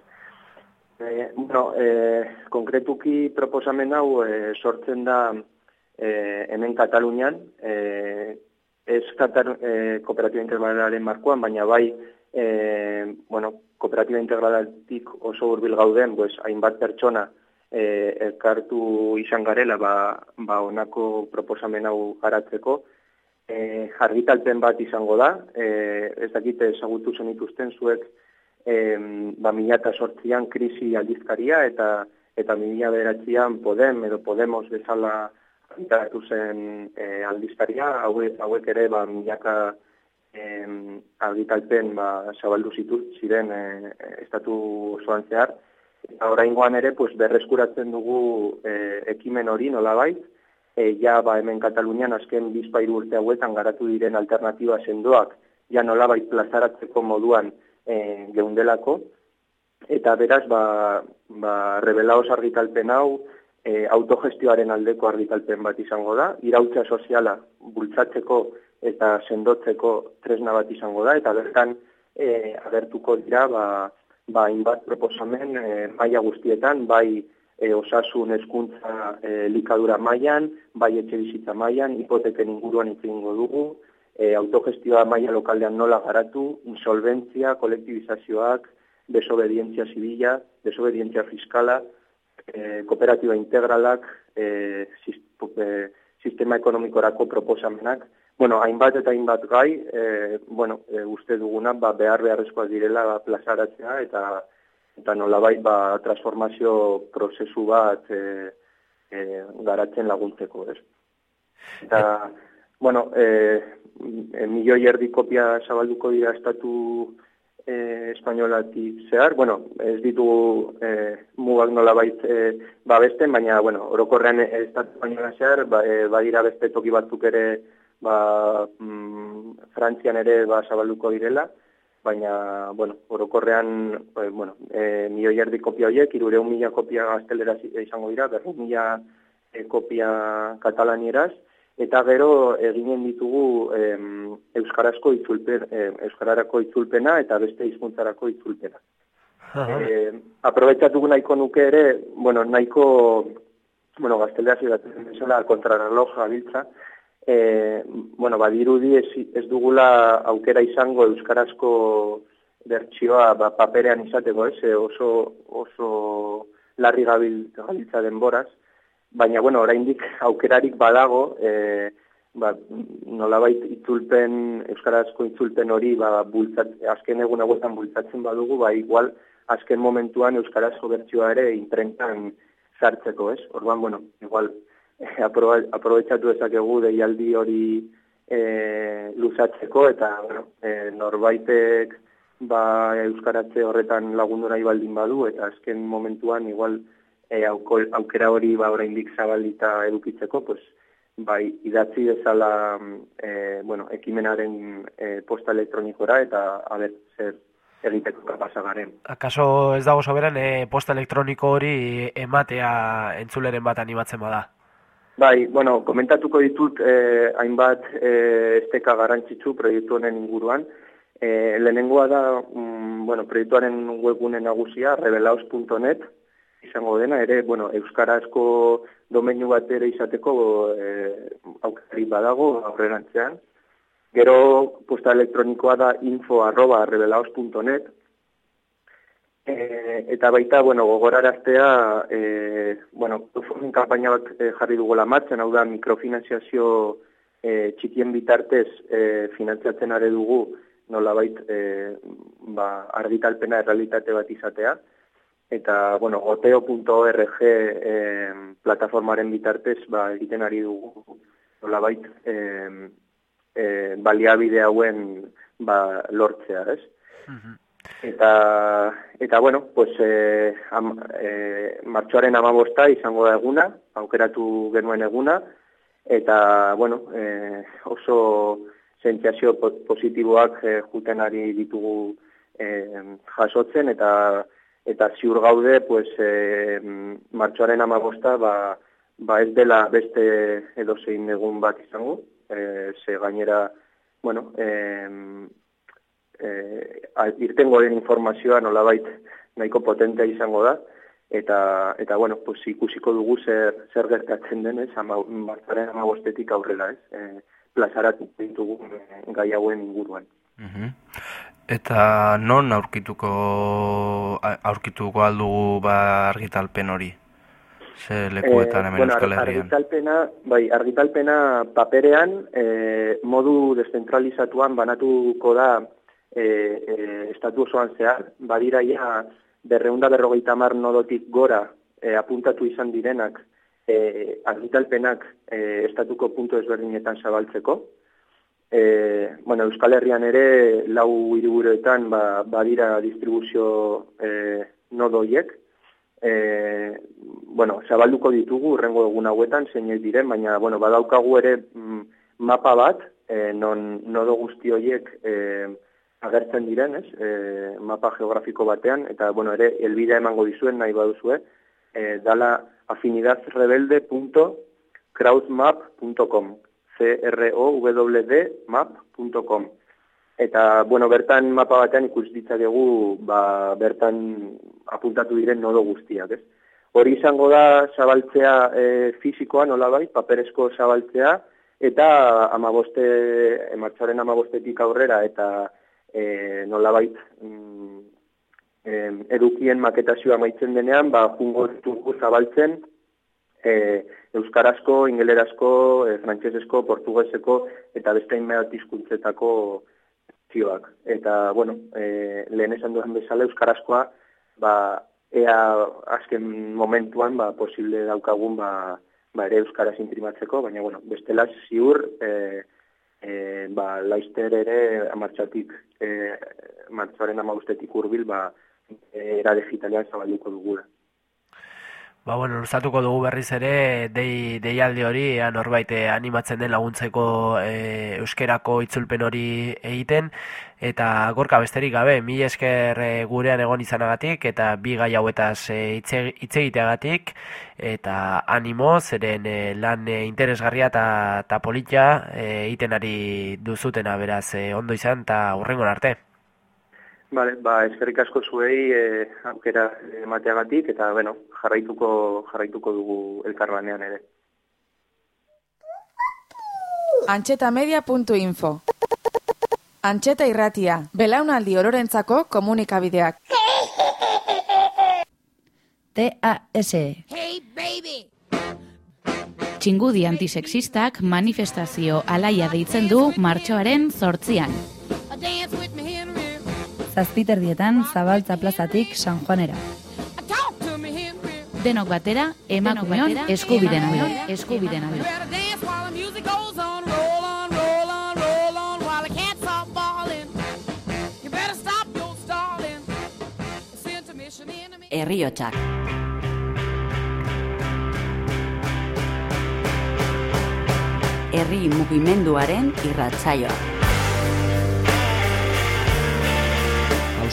E, bueno, e, konkretuki proposamen hau e, sortzen da e, hemen Katalunian, e, ez Katar, e, kooperatiba integralaren markoan, baina bai, e, bueno, kooperatiba integralatik oso hurbil gauden, pues, hainbat pertsona e, elkartu izan garela, ba, ba onako proposamen hau garatzeko, e, jargitalpen bat izango da, e, ez dakite ezagutu zen ikusten zuek, e, ba, mila eta sortzian krisi aldizkaria eta eta mila bederatzean Podem edo Podemos bezala argitaratu zen e, aldizkaria, hauek, hauek ere ba, milaka em, argitalpen ba, zabaldu zitu, ziren e, estatu osoan zehar, eta oraingoan ere pues, berreskuratzen dugu e, ekimen hori nolabait, e, ja ba, hemen Katalunian azken bizpairu urte hauetan garatu diren alternatiba sendoak, ja nolabait plazaratzeko moduan e, geundelako, eta beraz, ba, ba, rebelaos argitalpen hau, e, autogestioaren aldeko argitalpen bat izango da, irautza soziala bultzatzeko eta sendotzeko tresna bat izango da, eta bertan e, agertuko dira, ba, ba, inbat proposamen e, maila guztietan, bai e, osasun eskuntza e, likadura mailan, bai etxe bizitza mailan, hipoteken inguruan hitz egingo dugu, e, autogestioa maila lokaldean nola garatu, insolventzia, kolektibizazioak, desobedientzia zibila, desobedientzia fiskala, e, kooperatiba integralak, e, e, sistema ekonomikorako proposamenak, bueno, hainbat eta hainbat gai, e, bueno, e, uste duguna, ba, behar beharrezkoak direla ba, plazaratzea, eta eta nolabait ba, transformazio prozesu bat e, e, garatzen laguntzeko, ez? Eta, bueno, e, e, milioi erdi kopia zabalduko dira estatu eh, espainolatik zehar, bueno, ez ditu eh, mugak nola bait eh, babesten, baina, bueno, orokorrean estatu espainola zehar, ba, eh, badira beste toki batzuk ere, ba, mm, Frantzian ere ba, zabalduko direla, baina, bueno, orokorrean, eh, bueno, eh, milioi erdi kopia horiek, irure mila kopia gaztelera izango dira, berru mila eh, kopia katalanieraz, eta gero eginen ditugu em, euskarazko itzulpen, em, euskararako itzulpena eta beste hizkuntzarako itzulpena. Eh, aprobetxatuko nahiko nuke ere, bueno, nahiko, bueno, gaztelea zidatzen bezala, kontrarreloj gabiltza, eh, bueno, badirudi ez, ez dugula aukera izango euskarazko bertsioa ba, paperean izateko, ez, eh, oso, oso larri gabil, gabiltza denboraz, baina bueno, oraindik aukerarik badago, e, ba, nolabait itzulpen, euskarazko itzulpen hori, ba, bultzat, azken egun hauetan bultzatzen badugu, ba, igual, azken momentuan euskarazko bertsioa ere imprentan sartzeko, ez? Orduan, bueno, igual, [LAUGHS] aprobetsatu ezakegu deialdi hori e, luzatzeko, eta, e, norbaitek, ba, euskaratze horretan lagundu nahi baldin badu, eta azken momentuan, igual, e, aukera hori ba oraindik zabalita edukitzeko, pues bai idatzi dezala e, bueno, ekimenaren e, posta elektronikora eta a ber zer egiteko kapasa garen. Akaso ez dago soberan e, posta elektroniko hori ematea entzuleren bat animatzen bada? Bai, bueno, komentatuko ditut eh, hainbat eh, esteka garantzitsu proiektu honen inguruan. Eh, lehenengoa da, mm, bueno, proiektuaren webgune nagusia, rebelaos.net, izango dena, ere, bueno, euskarazko domeinu bat ere izateko e, aukari badago aurrerantzean. Gero posta elektronikoa da info arroba rebelaos.net e, eta baita, bueno, gogoraraztea, e, bueno, kampaina bat e, jarri dugu martzen, hau da mikrofinanziazio e, txikien bitartez e, finantziatzen are dugu nolabait e, ba, argitalpena errealitate bat izatea eta bueno, goteo.org eh, plataformaren bitartez ba, egiten ari dugu nolabait eh, eh, baliabide hauen ba, lortzea, ez? Eta, eta bueno, pues, eh, am, eh, martxoaren amabosta izango da eguna, aukeratu genuen eguna, eta bueno, eh, oso zentziazio positiboak eh, juten ari ditugu eh, jasotzen, eta eta ziur gaude pues e, martxoaren amagosta ba, ba ez dela beste edo zein egun bat izango. E, ze gainera bueno e, e, irtengo den informazioa nolabait nahiko potentea izango da eta eta bueno pues ikusiko dugu zer zer gertatzen den ez martxoaren amagostetik aurrera ez e, plazaratu ditugu gai hauen inguruan mhm. Eta non aurkituko aurkituko aldugu ba argitalpen hori? Ze lekuetan eh, hemen Euskal Herrian? Argitalpena, bai, argitalpena paperean eh, modu descentralizatuan banatuko da eh, eh, estatu osoan zehar. Badira ja berreunda berrogeita mar nodotik gora eh, apuntatu izan direnak e, argitalpenak e, estatuko puntu ezberdinetan zabaltzeko. E, bueno, Euskal Herrian ere lau hiriburuetan ba, badira distribuzio e, nodoiek. E, bueno, zabalduko ditugu urrengo egun hauetan zeinek diren, baina bueno, badaukagu ere mm, mapa bat, e, non nodo guzti horiek e, agertzen diren, ez? E, mapa geografiko batean, eta bueno, ere elbidea emango dizuen nahi baduzue, e, dala afinidadrebelde.crowdmap.com c r o w d map.com Eta, bueno, bertan mapa batean ikus ditzakegu, ba, bertan apuntatu diren nodo guztiak, ez? Hori izango da zabaltzea e, fizikoa, nola bai, paperezko zabaltzea, eta amaboste, emartzaren amabostetik aurrera, eta e, nola bai, mm, edukien maketazioa maitzen denean, ba, jungo ditugu zabaltzen, e, euskarazko, ingelerazko, e, frantsesezko, portugeseko eta beste inmeat hizkuntzetako zioak. Eta, bueno, e, lehen esan duen bezala euskarazkoa, ba, ea azken momentuan, ba, posible daukagun, ba, ba ere euskaraz imprimatzeko, baina, bueno, bestela ziur, e, e, ba, laizter ere amartxatik, e, martxaren amagustetik urbil, ba, era digitalean zabalduko dugula. Ba, bueno, luzatuko dugu berriz ere dei, deialdi hori, ea norbait eh, animatzen den laguntzeko e, euskerako itzulpen hori egiten, eta gorka besterik gabe, mi esker e, gurean egon izanagatik, eta bi gai hauetaz e, hitz egiteagatik, eta animo, zeren e, lan e, interesgarria eta politia egiten ari duzutena beraz e, ondo izan, eta hurrengon arte. Vale, ba, eskerrik asko zuei e, aukera emateagatik eta bueno, jarraituko jarraituko dugu elkarlanean ere. Antxetamedia.info Antxeta irratia, belaunaldi ororentzako komunikabideak. TAS Hey baby! Txingudi antisexistak manifestazio alaia deitzen du martxoaren zortzian zazpiterdietan zabaltza plazatik San Juanera. Denok batera, emakumeon eskubiden alde. Eskubiden alde. Herriotsak. Herri mugimenduaren irratsaioa.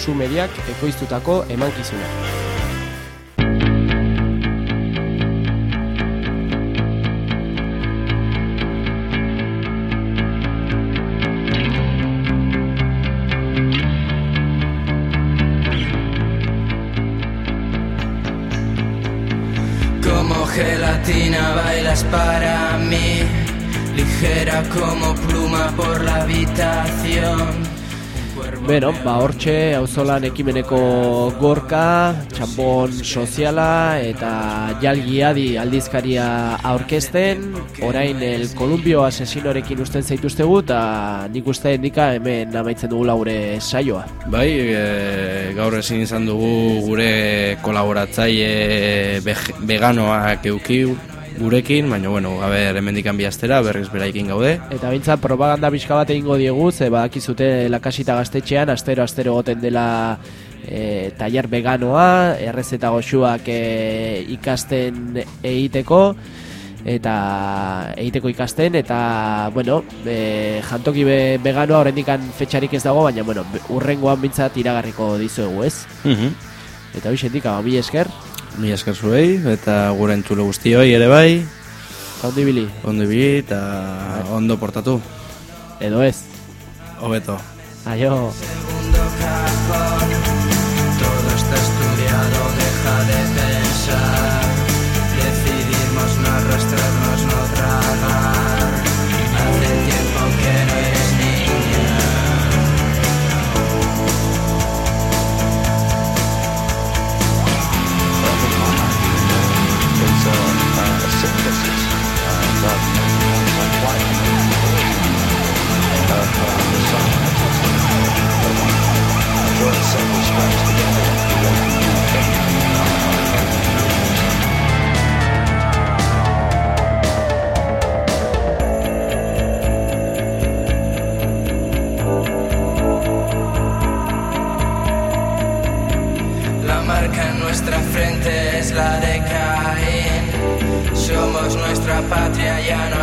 Pausu mediak ekoiztutako emankizuna. Como gelatina bailas para mí, ligera como pluma por la habitación. Beno, ba hortxe auzolan ekimeneko gorka, txambon soziala eta jalgiadi aldizkaria aurkezten, orain el Kolumbio asesinorekin usten zaituztegu eta nik uste indika hemen amaitzen dugu laure saioa. Bai, e, gaur ezin izan dugu gure kolaboratzaile veganoak eukiu, gurekin, baina bueno, a ber, hemendikan bihaztera, berriz beraikin gaude. Eta bintza propaganda bizka bat egingo diegu, ze badakizute lakasita gaztetxean, astero astero goten dela e, taller veganoa, errezeta goxuak e, ikasten egiteko, eta egiteko ikasten, eta, bueno, e, jantoki be, veganoa horrendikan fetxarik ez dago, baina, bueno, urrengoan bintzat iragarriko dizuegu, ez? Mm Eta hoxendik, hau, mi esker, Mi esker zuei, eta gure entzule guztioi ere bai. Ondo ibili. Ondo ibili, eta ondo portatu. Edo ez. Obeto. Aio. La de Caín. Somos nuestra patria, ya no